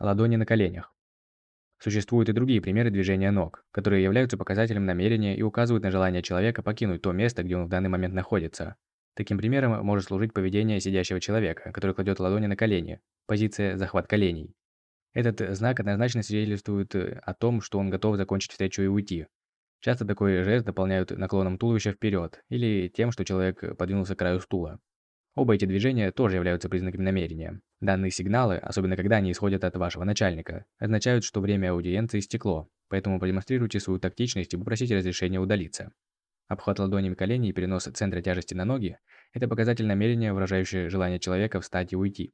Ладони на коленях. Существуют и другие примеры движения ног, которые являются показателем намерения и указывают на желание человека покинуть то место, где он в данный момент находится. Таким примером может служить поведение сидящего человека, который кладет ладони на колени, позиция «захват коленей». Этот знак однозначно свидетельствует о том, что он готов закончить встречу и уйти. Часто такой жест дополняют наклоном туловища вперед или тем, что человек подвинулся к краю стула. Оба эти движения тоже являются признаками намерения. Данные сигналы, особенно когда они исходят от вашего начальника, означают, что время аудиенции истекло, поэтому продемонстрируйте свою тактичность и попросите разрешения удалиться. Обхват ладонями коленей и перенос центра тяжести на ноги – это показатель намерения, выражающий желание человека встать и уйти.